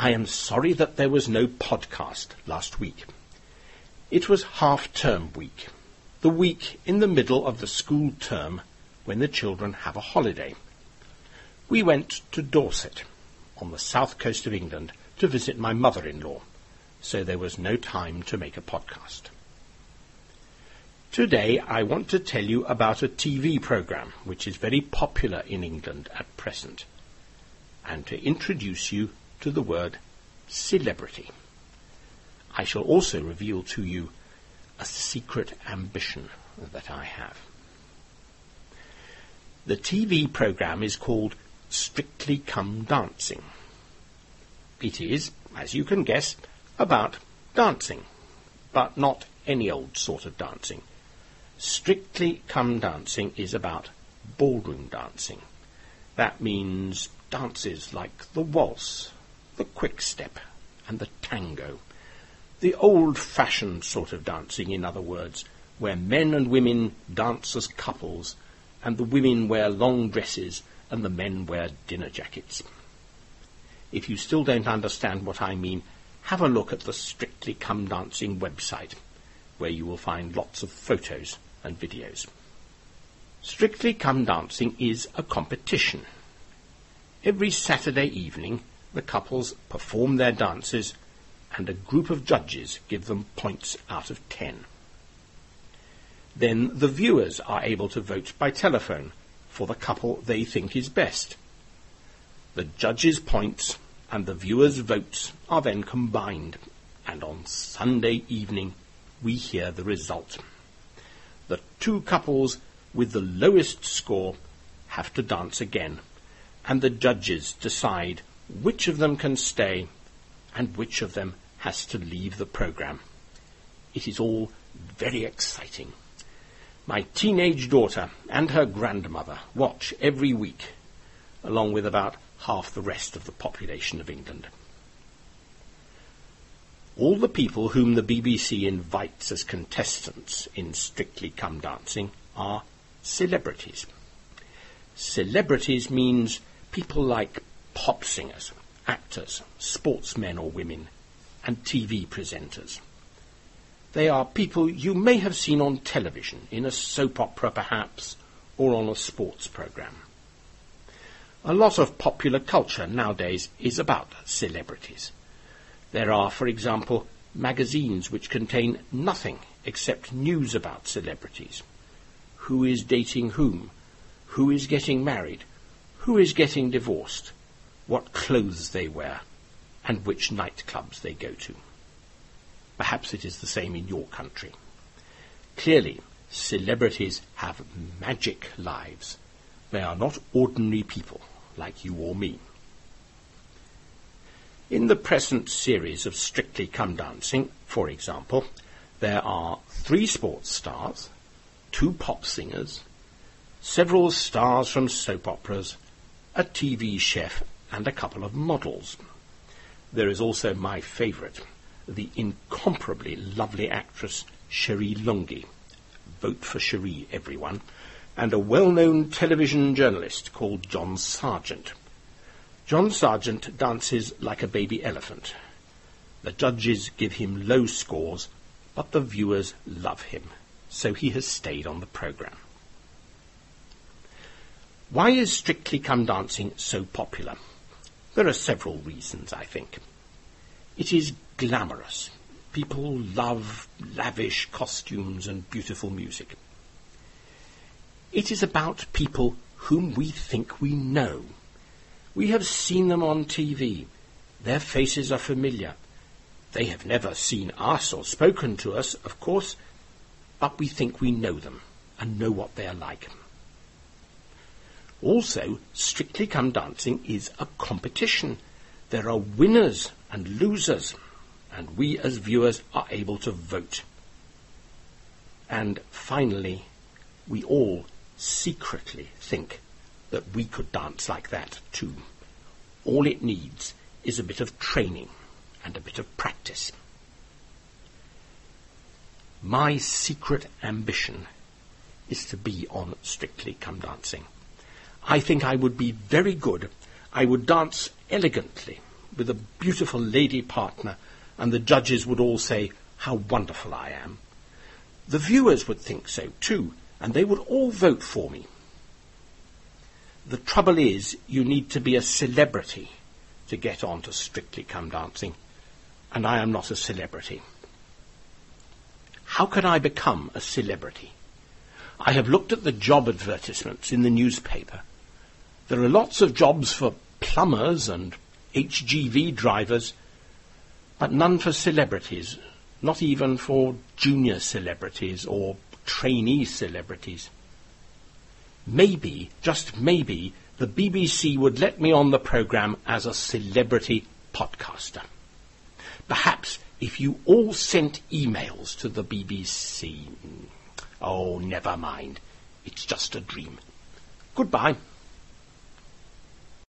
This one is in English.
I am sorry that there was no podcast last week. It was half term week, the week in the middle of the school term when the children have a holiday. We went to Dorset, on the south coast of England, to visit my mother-in-law, so there was no time to make a podcast. Today I want to tell you about a TV program which is very popular in England at present, and to introduce you to the word celebrity. I shall also reveal to you a secret ambition that I have. The TV program is called Strictly Come Dancing. It is, as you can guess, about dancing, but not any old sort of dancing. Strictly Come Dancing is about ballroom dancing. That means dances like the waltz, the quick step, and the tango. The old-fashioned sort of dancing, in other words, where men and women dance as couples, and the women wear long dresses and the men wear dinner jackets. If you still don't understand what I mean, have a look at the Strictly Come Dancing website, where you will find lots of photos and videos. Strictly Come Dancing is a competition. Every Saturday evening, the couples perform their dances and a group of judges give them points out of ten. Then the viewers are able to vote by telephone for the couple they think is best. The judges' points and the viewers' votes are then combined, and on Sunday evening we hear the result. The two couples with the lowest score have to dance again, and the judges decide which of them can stay and which of them has to leave the program. It is all very exciting. My teenage daughter and her grandmother watch every week, along with about half the rest of the population of England. All the people whom the BBC invites as contestants in Strictly Come Dancing are celebrities. Celebrities means people like pop singers, actors, sportsmen or women, and TV presenters. They are people you may have seen on television, in a soap opera perhaps, or on a sports programme. A lot of popular culture nowadays is about celebrities. There are, for example, magazines which contain nothing except news about celebrities. Who is dating whom? Who is getting married? Who is getting divorced? What clothes they wear, and which nightclubs they go to. Perhaps it is the same in your country. Clearly, celebrities have magic lives. They are not ordinary people like you or me. In the present series of Strictly Come Dancing, for example, there are three sports stars, two pop singers, several stars from soap operas, a TV chef, and a couple of models. There is also my favourite, the incomparably lovely actress Cherie Lunghi. Vote for Cherie, everyone. And a well-known television journalist called John Sergeant. John Sergeant dances like a baby elephant. The judges give him low scores, but the viewers love him, so he has stayed on the programme. Why is Strictly Come Dancing so popular? There are several reasons, I think. It is glamorous. People love lavish costumes and beautiful music. It is about people whom we think we know. We have seen them on TV. Their faces are familiar. They have never seen us or spoken to us, of course, but we think we know them and know what they are like. Also, Strictly Come Dancing is a competition. There are winners and losers, and we as viewers are able to vote. And finally, we all secretly think that we could dance like that too. All it needs is a bit of training and a bit of practice. My secret ambition is to be on Strictly Come Dancing. I think I would be very good. I would dance elegantly, with a beautiful lady partner, and the judges would all say how wonderful I am. The viewers would think so too, and they would all vote for me. The trouble is, you need to be a celebrity to get on to Strictly Come Dancing, and I am not a celebrity. How can I become a celebrity? I have looked at the job advertisements in the newspaper. There are lots of jobs for plumbers and HGV drivers, but none for celebrities, not even for junior celebrities or trainee celebrities. Maybe, just maybe, the BBC would let me on the programme as a celebrity podcaster. Perhaps if you all sent emails to the BBC. Oh, never mind. It's just a dream. Goodbye.